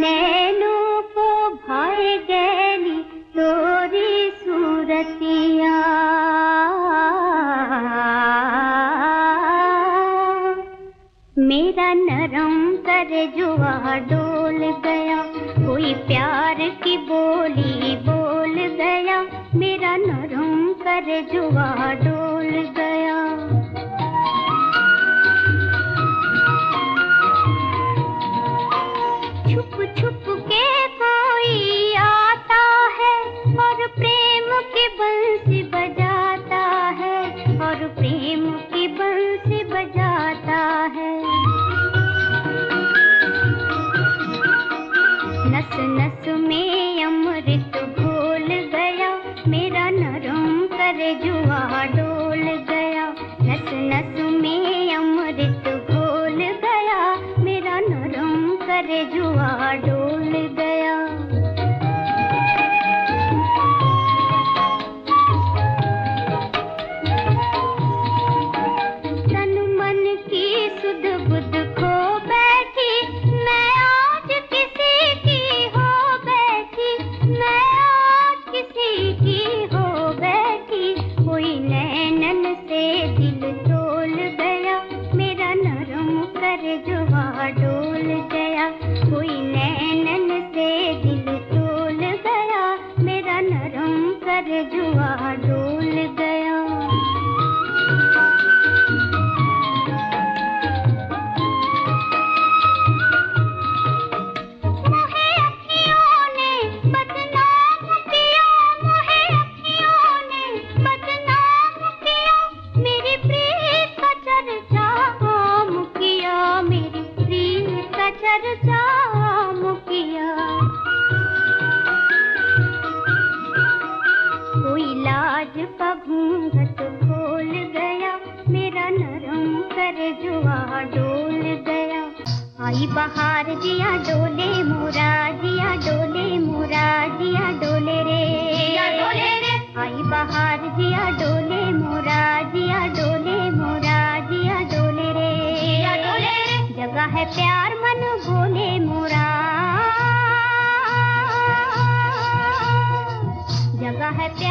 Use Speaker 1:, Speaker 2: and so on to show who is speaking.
Speaker 1: नैनों को भाई गैनी, तोरी सूरतिया। मेरा नरम कर जुआ डोल गया, कोई प्यार की बोली बोल गया, मेरा नरम कर जुआ डोल गया। के कोई आता है और प्रेम की बंसी बजाता है और प्रेम की बंसी बजाता है। नस नस में अमृत घोल गया, मेरा नरम कर जुआ डोल गया। नस नस में अमृत घोल गया, मेरा नरम कर जुआ डोल नरम जुआ डोल आई बहारिया डोले मोरा जिया डोले मोरा जिया डोले आई बहार जिया डोले मोराजिया डोले मोरा जिया डोले जगह है प्यार मन बोले मोरा। जगह है प्यार